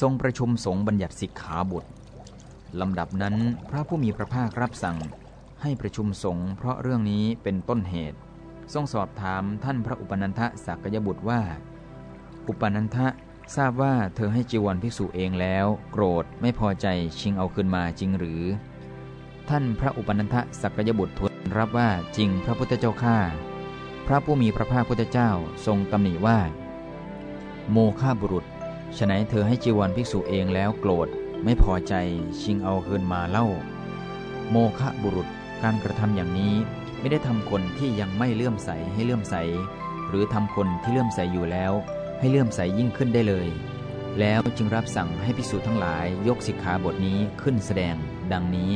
ทรงประชุมสงฆ์บัญญัติสิกขาบทลำดับนั้นพระผู้มีพระภาครับสั่งให้ประชุมสงฆ์เพราะเรื่องนี้เป็นต้นเหตุ ทรงสอบถามท่านพระอุปนันทสักยบุตรว่า อุปนันทะทราบว่าเธอให้จีวรภิกษุเองแล้ว โกรธไม่พอใจชิงเอาคืนมาจริงหรือ ท่านพระอุปนันทสักยบุตรทูลรับว่าจริงพระพุทธเจ้าข้าพระผู้มีพระภาคพุทธเจ้าทรงตำหนิว่า โมฆะบุรุษ ฉนัยเธอให้จีวรภิกษุเองแล้วโกรธไม่พอใจชิงเอาคืนมาเล่า โมฆะบุรุษการกระทำอย่างนี้ไม่ได้ทำคนที่ยังไม่เลื่อมใสให้เลื่อมใส หรือทำคนที่เลื่อมใสอยู่แล้ว ให้เลื่อมใสยิ่งขึ้นได้เลย แล้วจึงรับสั่งให้ภิกษุทั้งหลายยกสิกขาบทนี้ขึ้นแสดง ดังนี้